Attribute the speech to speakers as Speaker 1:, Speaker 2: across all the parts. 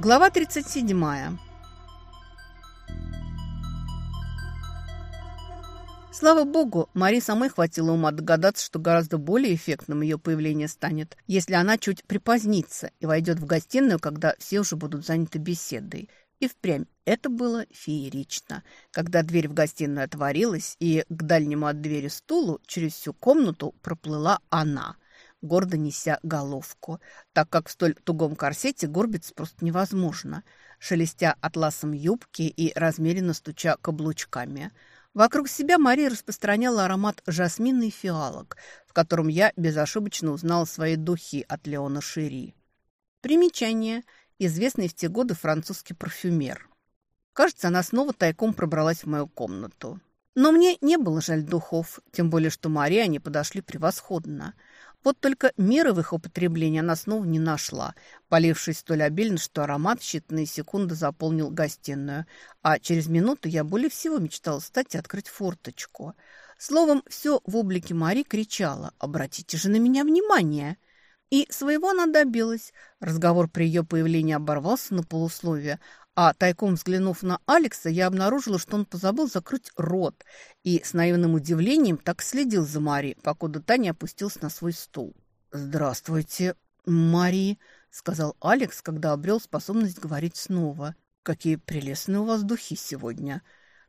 Speaker 1: Глава 37. Слава богу, Мари самой хватило ума догадаться, что гораздо более эффектным ее появление станет, если она чуть припозднится и войдет в гостиную, когда все уже будут заняты беседой. И впрямь это было феерично, когда дверь в гостиную отворилась, и к дальнему от двери стулу через всю комнату проплыла она – гордо неся головку, так как в столь тугом корсете горбиться просто невозможно, шелестя атласом юбки и размеренно стуча каблучками. Вокруг себя Мария распространяла аромат жасмина и фиалок, в котором я безошибочно узнала свои духи от Леона Шири. Примечание. Известный в те годы французский парфюмер. Кажется, она снова тайком пробралась в мою комнату. Но мне не было жаль духов, тем более, что Мария они подошли превосходно – вот только меры в их употреблении она снова не нашла, полившись столь обильно, что аромат в считанные секунды заполнил гостиную. А через минуту я более всего мечтала встать и открыть форточку. Словом, все в облике Мари кричало «Обратите же на меня внимание!» И своего она добилась. Разговор при ее появлении оборвался на полусловие, а тайком взглянув на Алекса, я обнаружила, что он позабыл закрыть рот и с наивным удивлением так следил за Мари, покуда Таня опустился на свой стул. «Здравствуйте, Мари», — сказал Алекс, когда обрел способность говорить снова. «Какие прелестные у вас духи сегодня!»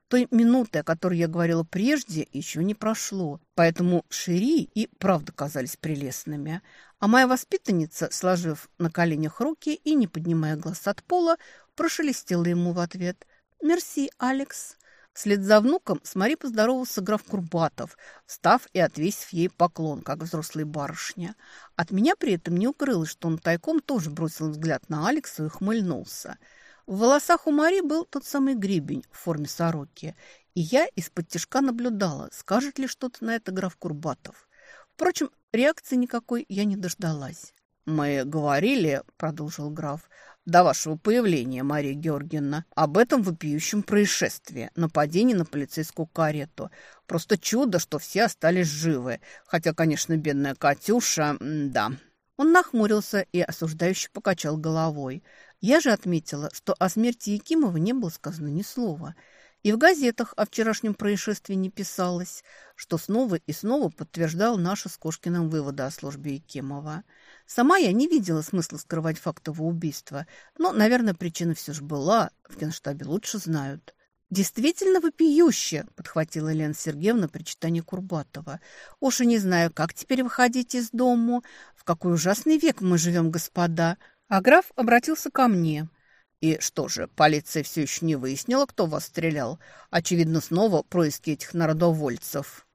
Speaker 1: Той минуты, о которой я говорила прежде, еще не прошло, поэтому Шири и правда казались прелестными. А моя воспитанница, сложив на коленях руки и не поднимая глаз от пола, прошелестела ему в ответ. «Мерси, Алекс». Вслед за внуком с Мари поздоровался граф Курбатов, встав и отвесив ей поклон, как взрослая барышня. От меня при этом не укрылось, что он тайком тоже бросил взгляд на Алекса и хмыльнулся. В волосах у Мари был тот самый гребень в форме сороки, и я из-под тяжка наблюдала, скажет ли что-то на это граф Курбатов. Впрочем, реакции никакой я не дождалась. «Мы говорили, — продолжил граф, до вашего появления, Мария Георгиевна, об этом вопиющем происшествии, нападении на полицейскую карету. Просто чудо, что все остались живы. Хотя, конечно, бедная Катюша, да». Он нахмурился и осуждающе покачал головой. Я же отметила, что о смерти Якимова не было сказано ни слова – и в газетах о вчерашнем происшествии не писалось, что снова и снова подтверждал наши с Кошкиным выводы о службе Якимова. Сама я не видела смысла скрывать факт его убийства, но, наверное, причина все же была, в генштабе лучше знают. «Действительно вопиюще!» – подхватила Елена Сергеевна причитание Курбатова. «Уж и не знаю, как теперь выходить из дому. В какой ужасный век мы живем, господа!» А граф обратился ко мне – и что же, полиция все еще не выяснила, кто вас стрелял? Очевидно, снова происки этих народовольцев.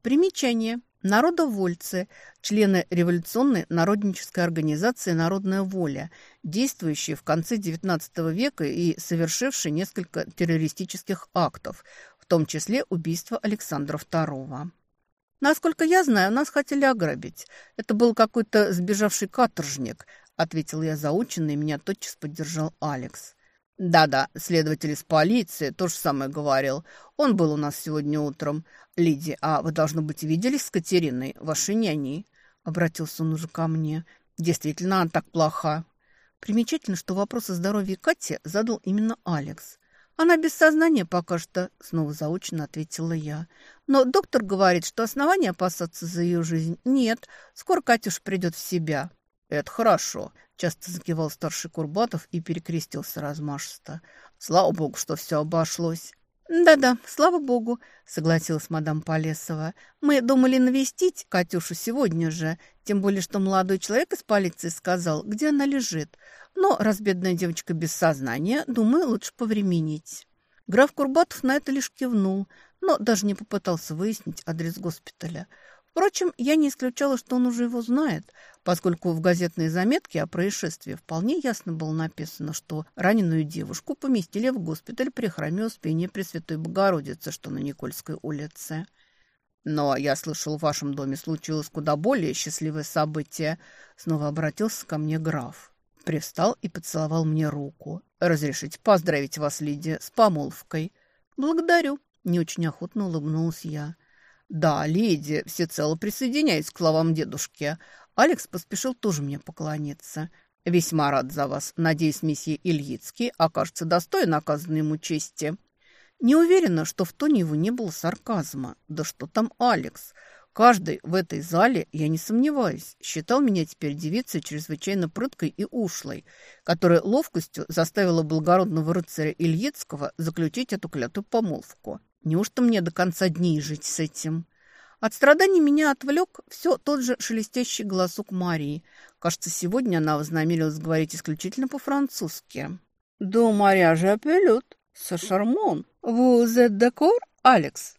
Speaker 1: Примечание. Народовольцы – члены революционной народнической организации «Народная воля», действующие в конце XIX века и совершившие несколько террористических актов, в том числе убийство Александра II. Насколько я знаю, нас хотели ограбить. Это был какой-то сбежавший каторжник –— ответил я заученно, и меня тотчас поддержал Алекс. «Да-да, следователь из полиции то же самое говорил. Он был у нас сегодня утром. Лиди, а вы, должно быть, виделись с Катериной, вашей няней?» Обратился он уже ко мне. «Действительно, она так плоха». Примечательно, что вопрос о здоровье Кати задал именно Алекс. «Она без сознания пока что», — снова заочно ответила я. «Но доктор говорит, что основания опасаться за ее жизнь нет. Скоро Катюш придет в себя». «Это хорошо», – часто закивал старший Курбатов и перекрестился размашисто. «Слава богу, что все обошлось». «Да-да, слава богу», — согласилась мадам Полесова. «Мы думали навестить Катюшу сегодня же, тем более, что молодой человек из полиции сказал, где она лежит. Но раз бедная девочка без сознания, думаю, лучше повременить». Граф Курбатов на это лишь кивнул, но даже не попытался выяснить адрес госпиталя. Впрочем, я не исключала, что он уже его знает, поскольку в газетной заметке о происшествии вполне ясно было написано, что раненую девушку поместили в госпиталь при храме Успения Пресвятой Богородицы, что на Никольской улице. «Но я слышал, в вашем доме случилось куда более счастливое событие», снова обратился ко мне граф. Привстал и поцеловал мне руку. «Разрешите поздравить вас, Лидия, с помолвкой». «Благодарю», — не очень охотно улыбнулась я. «Да, леди, всецело присоединяюсь к словам дедушки». Алекс поспешил тоже мне поклониться. «Весьма рад за вас. Надеюсь, месье Ильицкий окажется достоин оказанной ему чести». Не уверена, что в тоне его не было сарказма. Да что там Алекс? Каждый в этой зале, я не сомневаюсь, считал меня теперь девицей чрезвычайно прыткой и ушлой, которая ловкостью заставила благородного рыцаря Ильицкого заключить эту клятую помолвку. Неужто мне до конца дней жить с этим? От страданий меня отвлек все тот же шелестящий голосок Марии. Кажется, сегодня она вознамерилась говорить исключительно по-французски. «До маряжа апелют, со шармон. Vous êtes d'accord, Алекс?»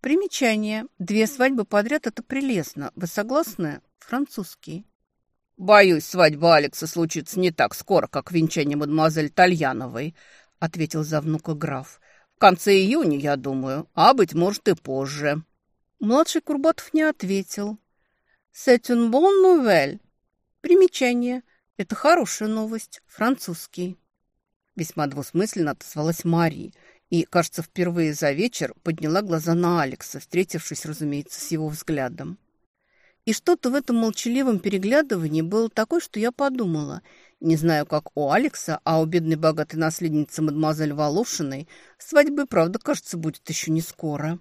Speaker 1: Примечание. Две свадьбы подряд – это прелестно. Вы согласны? Французский.
Speaker 2: «Боюсь, свадьба Алекса случится не так скоро, как венчание мадемуазель Тальяновой», – ответил за внука граф. «В конце июня, я думаю, а, быть может, и позже».
Speaker 1: Младший Курбатов не ответил. «C'est une bonne nouvelle». Примечание. Это хорошая новость. Французский. Весьма двусмысленно отозвалась Мария и, кажется, впервые за вечер подняла глаза на Алекса, встретившись, разумеется, с его взглядом. И что-то в этом молчаливом переглядывании было такое, что я подумала. Не знаю, как у Алекса, а у бедной богатой наследницы мадемуазель Волошиной свадьбы, правда, кажется, будет еще не скоро.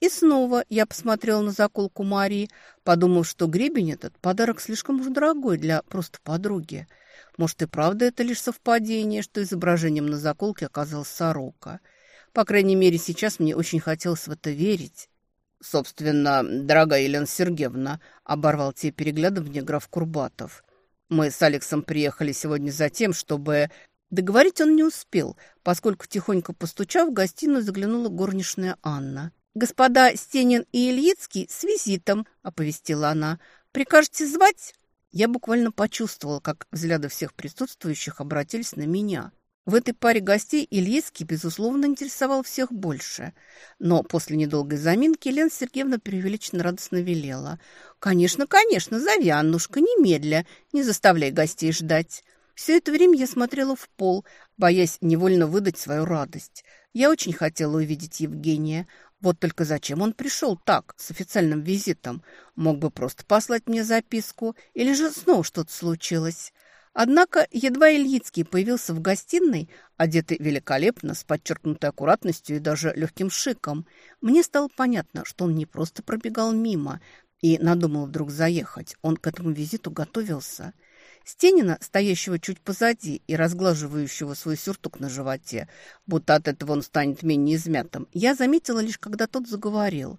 Speaker 1: И снова я посмотрела на заколку Марии, подумав, что гребень этот подарок слишком уж дорогой для просто подруги. Может, и правда это лишь совпадение, что изображением на заколке оказалась сорока. По крайней мере, сейчас мне очень хотелось в это верить.
Speaker 2: «Собственно, дорогая Елена Сергеевна», — оборвал те переглядывания граф Курбатов. «Мы с Алексом приехали сегодня за тем, чтобы...»
Speaker 1: Договорить он не успел, поскольку, тихонько постучав, в гостиную заглянула горничная Анна. «Господа Стенин и Ильицкий с визитом», — оповестила она. «Прикажете звать?» Я буквально почувствовала, как взгляды всех присутствующих обратились на меня. В этой паре гостей Ильицкий, безусловно, интересовал всех больше. Но после недолгой заминки Лена Сергеевна преувеличенно радостно велела. «Конечно, конечно, зови, Аннушка, немедля, не заставляй гостей ждать». Все это время я смотрела в пол, боясь невольно выдать свою радость. Я очень хотела увидеть Евгения. Вот только зачем он пришел так, с официальным визитом? Мог бы просто послать мне записку, или же снова что-то случилось. Однако едва Ильицкий появился в гостиной, одетый великолепно, с подчеркнутой аккуратностью и даже легким шиком, мне стало понятно, что он не просто пробегал мимо и надумал вдруг заехать. Он к этому визиту готовился – Стенина, стоящего чуть позади и разглаживающего свой сюртук на животе, будто от этого он станет менее измятым, я заметила лишь, когда тот заговорил.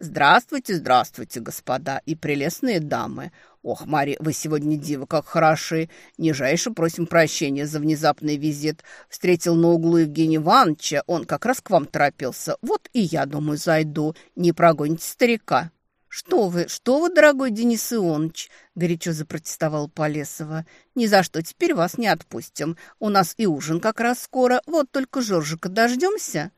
Speaker 2: «Здравствуйте, здравствуйте, господа и прелестные дамы! Ох, Мари, вы сегодня дива как хороши! Нижайше просим прощения за внезапный визит. Встретил на углу Евгения Ивановича, он как раз к вам торопился. Вот и я, думаю, зайду. Не прогоните старика!»
Speaker 1: «Что вы, что вы, дорогой Денис Ионович!» – горячо запротестовал Полесова. «Ни за что теперь вас не отпустим. У нас и ужин как раз скоро. Вот только Жоржика дождемся».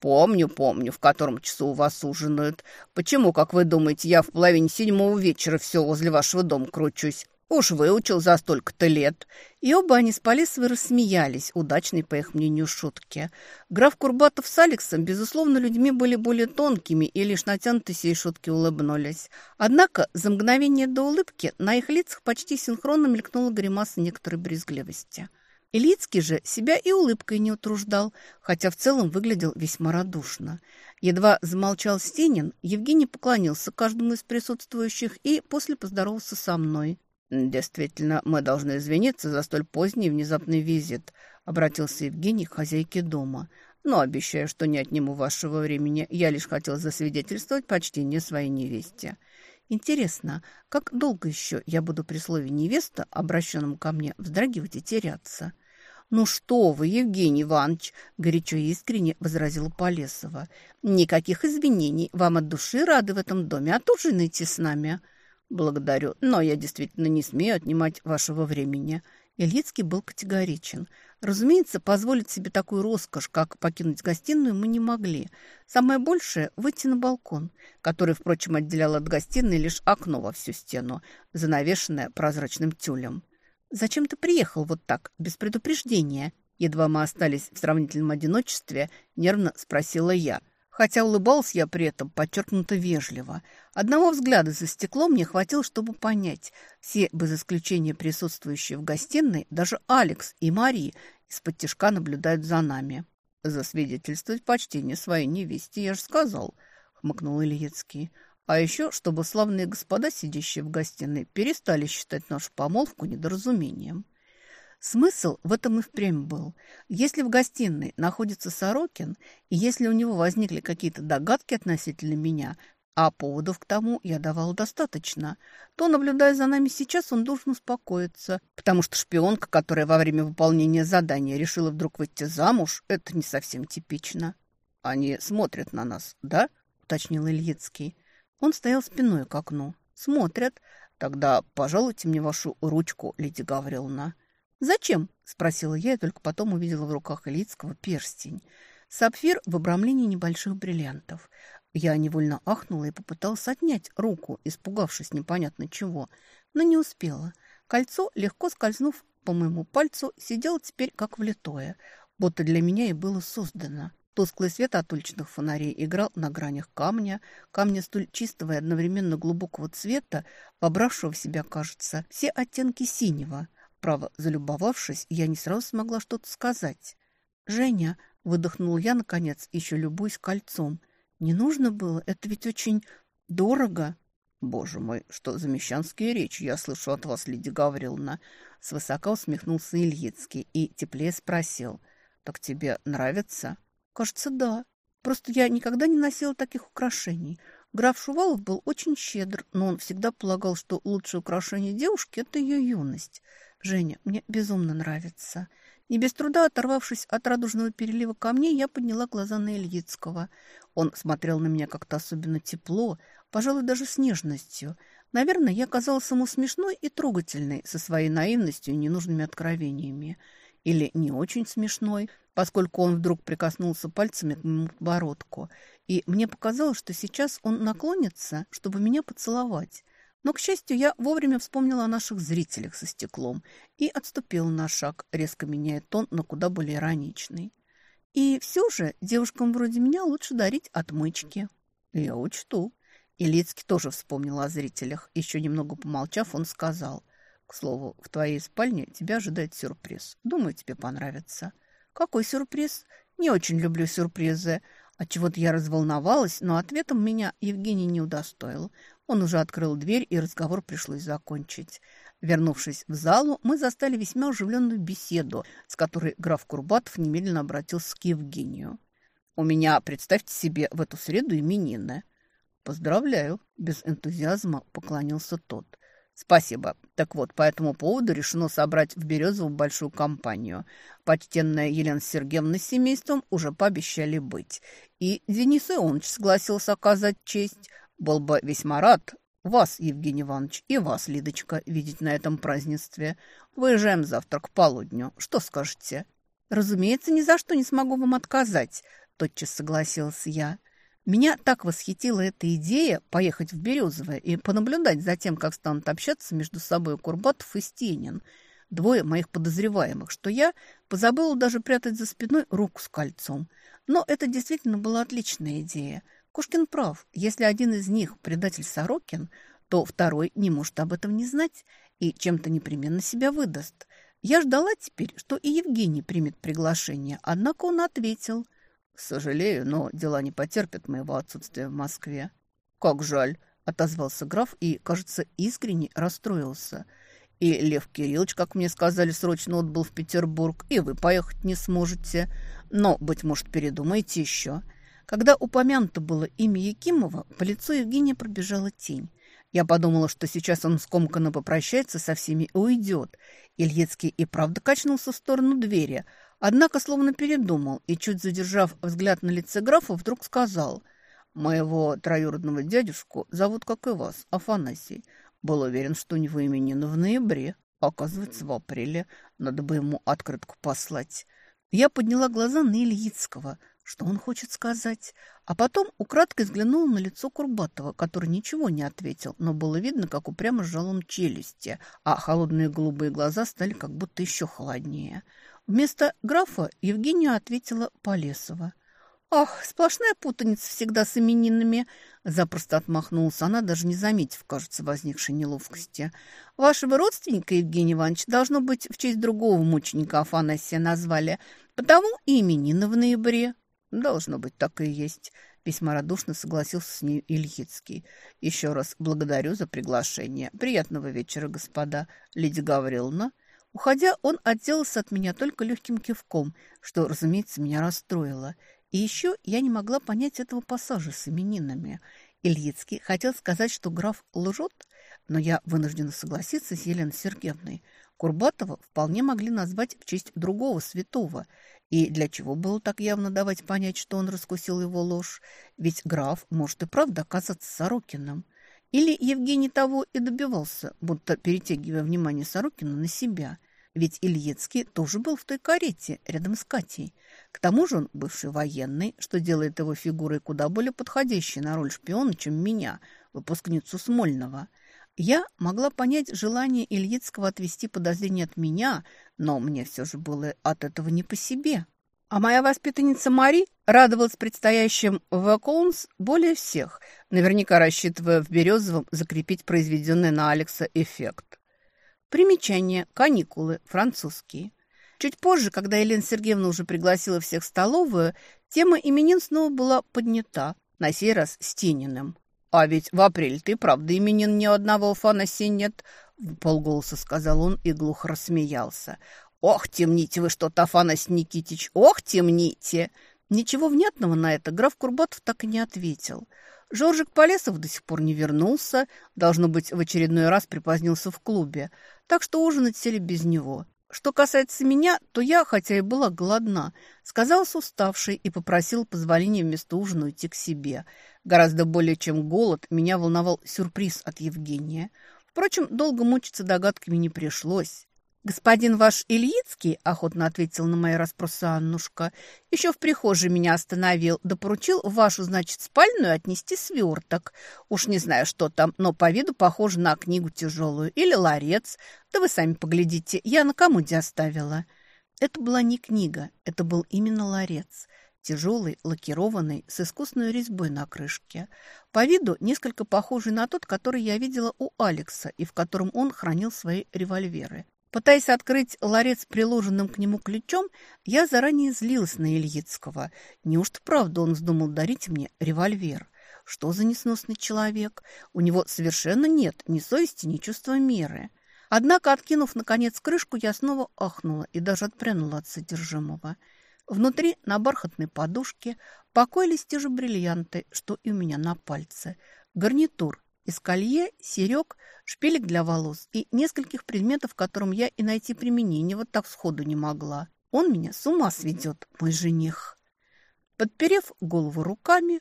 Speaker 2: «Помню, помню, в котором часу у вас ужинают. Почему, как вы думаете, я в половине седьмого вечера все возле вашего дома кручусь? Уж выучил за столько-то лет.
Speaker 1: И оба они с Полесовой рассмеялись, удачной, по их мнению, шутке. Граф Курбатов с Алексом, безусловно, людьми были более тонкими и лишь натянуты сей шутки улыбнулись. Однако за мгновение до улыбки на их лицах почти синхронно мелькнула гримаса некоторой брезгливости. Илицкий же себя и улыбкой не утруждал, хотя в целом выглядел весьма радушно. Едва замолчал Стенин, Евгений поклонился каждому из присутствующих и после поздоровался со мной.
Speaker 2: «Действительно, мы должны извиниться за столь поздний внезапный визит», — обратился Евгений к хозяйке дома. «Но обещаю, что не отниму вашего времени. Я лишь хотел засвидетельствовать почтение своей невесте».
Speaker 1: «Интересно, как долго еще я буду при слове «невеста», обращенном ко мне, вздрагивать и теряться?» «Ну что вы, Евгений Иванович!» – горячо и искренне возразила Полесова. «Никаких извинений. Вам от души рады в этом доме. Отужинайте с нами».
Speaker 2: «Благодарю, но я действительно не смею отнимать вашего времени».
Speaker 1: Ильицкий был категоричен. Разумеется, позволить себе такую роскошь, как покинуть гостиную, мы не могли. Самое большее – выйти на балкон, который, впрочем, отделял от гостиной лишь окно во всю стену, занавешенное прозрачным тюлем. «Зачем ты приехал вот так, без предупреждения?» Едва мы остались в сравнительном одиночестве, нервно спросила я – Хотя улыбался я при этом подчеркнуто вежливо. Одного взгляда за стеклом мне хватило, чтобы понять. Все, без исключения присутствующие в гостиной, даже Алекс и Мари из-под тяжка наблюдают за нами. «Засвидетельствовать почтение своей невесте, я же сказал», — хмыкнул Ильицкий. «А еще, чтобы славные господа, сидящие в гостиной, перестали считать нашу помолвку недоразумением». Смысл в этом и впрямь был. Если в гостиной находится Сорокин, и если у него возникли какие-то догадки относительно меня, а поводов к тому я давала достаточно, то, наблюдая за нами сейчас, он должен успокоиться, потому что шпионка, которая во время выполнения задания решила вдруг выйти замуж, это не совсем типично. «Они смотрят на нас, да?» – уточнил Ильицкий. Он стоял спиной к окну. «Смотрят. Тогда пожалуйте мне вашу ручку, Лидия Гавриловна». «Зачем?» – спросила я и только потом увидела в руках Ильицкого перстень. Сапфир в обрамлении небольших бриллиантов. Я невольно ахнула и попыталась отнять руку, испугавшись непонятно чего, но не успела. Кольцо, легко скользнув по моему пальцу, сидело теперь как влитое, будто для меня и было создано. Тусклый свет от уличных фонарей играл на гранях камня, камня столь чистого и одновременно глубокого цвета, вобравшего в себя, кажется, все оттенки синего, Право, залюбовавшись, я не сразу смогла что-то сказать. «Женя», — выдохнул я, наконец, еще любуясь кольцом. «Не нужно было, это ведь очень дорого». «Боже мой, что за мещанские речи я слышу от вас, Лидия Гавриловна!» Свысока усмехнулся Ильицкий и теплее спросил. «Так тебе нравится?» «Кажется, да. Просто я никогда не носила таких украшений. Граф Шувалов был очень щедр, но он всегда полагал, что лучшее украшение девушки – это ее юность. Женя, мне безумно нравится. Не без труда оторвавшись от радужного перелива камней, я подняла глаза на Ильицкого. Он смотрел на меня как-то особенно тепло, пожалуй, даже с нежностью. Наверное, я казалась ему смешной и трогательной со своей наивностью и ненужными откровениями. Или не очень смешной, поскольку он вдруг прикоснулся пальцами к моему подбородку. И мне показалось, что сейчас он наклонится, чтобы меня поцеловать. Но, к счастью, я вовремя вспомнила о наших зрителях со стеклом и отступила на шаг, резко меняя тон на куда более ироничный. И все же девушкам вроде меня лучше дарить отмычки. Я учту. Илицкий тоже вспомнил о зрителях. Еще немного помолчав, он сказал. К слову, в твоей спальне тебя ожидает сюрприз. Думаю, тебе понравится. Какой сюрприз? Не очень люблю сюрпризы. Отчего-то я разволновалась, но ответом меня Евгений не удостоил. Он уже открыл дверь, и разговор пришлось закончить. Вернувшись в залу, мы застали весьма оживленную беседу, с которой граф Курбатов немедленно обратился к Евгению. «У меня, представьте себе, в эту среду именины». «Поздравляю», – без энтузиазма поклонился тот. «Спасибо. Так вот, по этому поводу решено собрать в Березово большую компанию. Почтенная Елена Сергеевна с семейством уже пообещали быть. И Денис Ионович согласился оказать честь». Был бы весьма рад вас, Евгений Иванович, и вас, Лидочка, видеть на этом празднестве. Выезжаем завтра к полудню. Что скажете?» «Разумеется, ни за что не смогу вам отказать», – тотчас согласилась я. Меня так восхитила эта идея поехать в Березовое и понаблюдать за тем, как станут общаться между собой Курбатов и Стенин, двое моих подозреваемых, что я позабыла даже прятать за спиной руку с кольцом. Но это действительно была отличная идея – Кошкин прав. Если один из них предатель Сорокин, то второй не может об этом не знать и чем-то непременно себя выдаст. Я ждала теперь, что и Евгений примет приглашение, однако он ответил. «Сожалею, но дела не потерпят моего отсутствия в Москве». «Как жаль», — отозвался граф и, кажется, искренне расстроился. «И Лев Кириллович, как мне сказали, срочно отбыл в Петербург, и вы поехать не сможете. Но, быть может, передумаете еще». Когда упомянуто было имя Якимова, по лицу Евгения пробежала тень. Я подумала, что сейчас он скомканно попрощается со всеми и уйдет. Ильецкий и правда качнулся в сторону двери, однако словно передумал и, чуть задержав взгляд на лице графа, вдруг сказал «Моего троюродного дядюшку зовут, как и вас, Афанасий. Был уверен, что у него именины в ноябре, оказывается, в апреле. Надо бы ему открытку послать». Я подняла глаза на Ильицкого – что он хочет сказать? А потом украдкой взглянул на лицо Курбатова, который ничего не ответил, но было видно, как упрямо сжал он челюсти, а холодные голубые глаза стали как будто еще холоднее. Вместо графа Евгения ответила Полесова. «Ах, сплошная путаница всегда с именинами!» Запросто отмахнулся она, даже не заметив, кажется, возникшей неловкости. «Вашего родственника, Евгений Иванович, должно быть, в честь другого мученика Афанасия назвали, потому и именины в ноябре». «Должно быть, так и есть», — весьма радушно согласился с ней Ильицкий. «Еще раз благодарю за приглашение. Приятного вечера, господа. Лидия Гавриловна». Уходя, он отделался от меня только легким кивком, что, разумеется, меня расстроило — и еще я не могла понять этого пассажа с именинами. Ильицкий хотел сказать, что граф лжет, но я вынуждена согласиться с Еленой Сергеевной. Курбатова вполне могли назвать в честь другого святого. И для чего было так явно давать понять, что он раскусил его ложь? Ведь граф может и правда оказаться Сорокиным. Или Евгений того и добивался, будто перетягивая внимание Сорокина на себя. Ведь Ильицкий тоже был в той карете рядом с Катей. К тому же он бывший военный, что делает его фигурой куда более подходящей на роль шпиона, чем меня, выпускницу Смольного. Я могла понять желание Ильицкого отвести подозрение от меня, но мне все же было от этого не по себе. А моя воспитанница Мари радовалась предстоящим вакуумс более всех, наверняка рассчитывая в Березовом закрепить произведенный на Алекса эффект. Примечание. Каникулы. Французские. Чуть позже, когда Елена Сергеевна уже пригласила всех в столовую, тема именин снова была поднята, на сей раз с Тининым. «А ведь в апреле ты, правда, именин ни одного Афанасия нет», — в полголоса сказал он и глухо рассмеялся. «Ох, темните вы что-то, Афанасий Никитич, ох, темните!» Ничего внятного на это граф Курбатов так и не ответил. Жоржик Полесов до сих пор не вернулся, должно быть, в очередной раз припозднился в клубе, так что ужинать сели без него. Что касается меня, то я, хотя и была голодна, сказалась уставшей и попросила позволения вместо ужина уйти к себе. Гораздо более чем голод, меня волновал сюрприз от Евгения. Впрочем, долго мучиться догадками не пришлось. «Господин ваш Ильицкий», — охотно ответил на мои расспросы Аннушка, «еще в прихожей меня остановил, да поручил вашу, значит, спальную отнести сверток. Уж не знаю, что там, но по виду похоже на книгу тяжелую или ларец. Да вы сами поглядите, я на комоде оставила». Это была не книга, это был именно ларец. Тяжелый, лакированный, с искусной резьбой на крышке. По виду несколько похожий на тот, который я видела у Алекса и в котором он хранил свои револьверы. Пытаясь открыть ларец приложенным к нему ключом, я заранее злилась на Ильицкого. Неужто правда он вздумал дарить мне револьвер? Что за несносный человек? У него совершенно нет ни совести, ни чувства меры. Однако, откинув, наконец, крышку, я снова ахнула и даже отпрянула от содержимого. Внутри, на бархатной подушке, покоились те же бриллианты, что и у меня на пальце. Гарнитур из колье, серег, шпилек для волос и нескольких предметов, которым я и найти применение вот так сходу не могла. Он меня с ума сведет, мой жених. Подперев голову руками,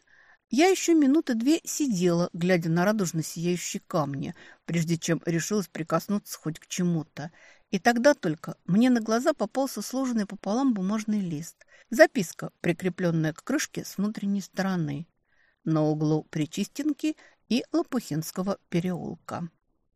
Speaker 1: я еще минуты две сидела, глядя на радужно сияющие камни, прежде чем решилась прикоснуться хоть к чему-то. И тогда только мне на глаза попался сложенный пополам бумажный лист. Записка, прикрепленная к крышке с внутренней стороны. На углу Причистенки и Лопухинского переулка.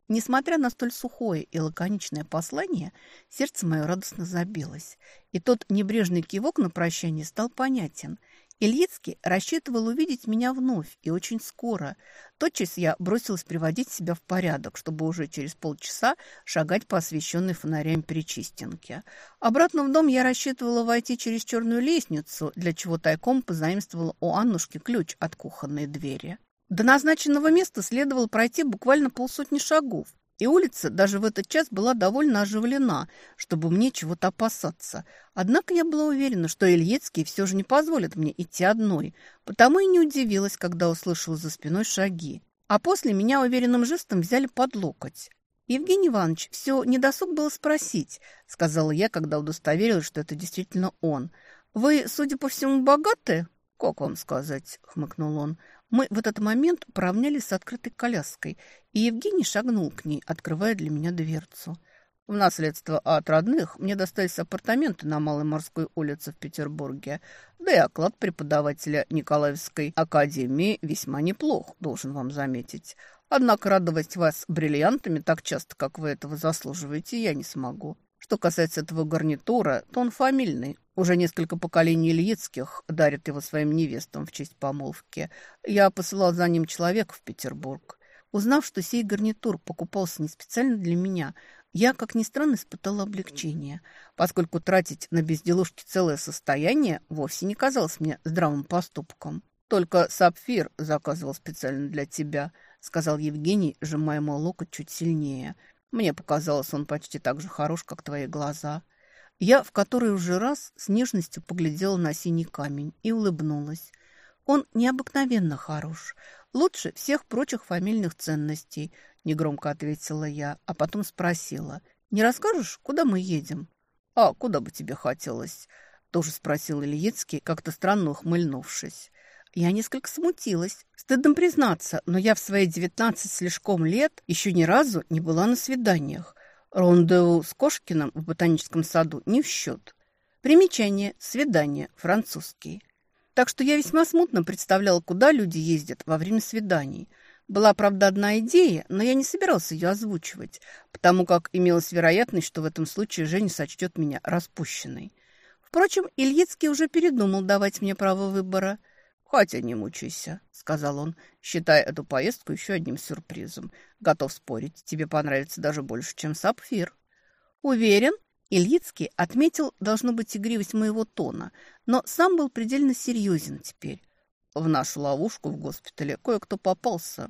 Speaker 1: Несмотря на столь сухое и лаконичное послание, сердце мое радостно забилось, и тот небрежный кивок на прощание стал понятен. Ильицкий рассчитывал увидеть меня вновь, и очень скоро. Тотчас я бросилась приводить себя в порядок, чтобы уже через полчаса шагать по освещенной фонарями Перечистенке. Обратно в дом я рассчитывала войти через черную лестницу, для чего тайком позаимствовала у Аннушки ключ от кухонной двери. До назначенного места следовало пройти буквально полсотни шагов, и улица даже в этот час была довольно оживлена, чтобы мне чего-то опасаться. Однако я была уверена, что Ильецкий все же не позволит мне идти одной, потому и не удивилась, когда услышала за спиной шаги. А после меня уверенным жестом взяли под локоть. «Евгений Иванович, все недосуг было спросить», — сказала я, когда удостоверилась, что это действительно он. «Вы, судя по всему, богаты?» «Как вам сказать?» — хмыкнул он. Мы в этот момент поравнялись с открытой коляской, и Евгений шагнул к ней, открывая для меня дверцу. В наследство от родных мне достались апартаменты на Малой морской улице в Петербурге, да и оклад преподавателя Николаевской академии весьма неплох, должен вам заметить. Однако радовать вас бриллиантами так часто, как вы этого заслуживаете, я не смогу. Что касается этого гарнитура, то он фамильный,
Speaker 2: Уже несколько поколений Ильицких дарят его своим невестам в честь помолвки. Я посылал за ним человека в Петербург. Узнав, что сей гарнитур покупался не специально для меня, я, как ни странно, испытала облегчение, поскольку тратить на безделушки целое состояние вовсе не казалось мне здравым поступком. «Только сапфир заказывал специально для тебя», — сказал Евгений, сжимая мой локоть чуть сильнее. «Мне показалось, он почти так же хорош, как твои глаза». Я в который уже раз с нежностью поглядела на синий камень и улыбнулась. Он необыкновенно хорош. Лучше всех прочих фамильных ценностей, негромко ответила я, а потом спросила. Не расскажешь, куда мы едем? А куда бы тебе хотелось? Тоже спросил Ильицкий, как-то странно ухмыльнувшись. Я несколько смутилась. Стыдно признаться, но я в свои девятнадцать слишком лет еще ни разу не была на свиданиях. Рондеу с Кошкиным в ботаническом саду не в счет. Примечание «свидание» французский. Так что я весьма смутно представляла, куда люди ездят во время свиданий. Была, правда, одна идея, но я не собирался ее озвучивать, потому как имелась вероятность, что в этом случае Женя сочтет меня распущенной. Впрочем, Ильицкий уже передумал давать мне право выбора. «Хотя не мучайся», — сказал он, считая эту поездку еще одним сюрпризом. «Готов спорить, тебе понравится даже больше, чем сапфир». «Уверен?» Ильицкий отметил, должно быть, игривость моего тона, но сам был предельно серьезен теперь. В нашу ловушку в госпитале кое-кто попался.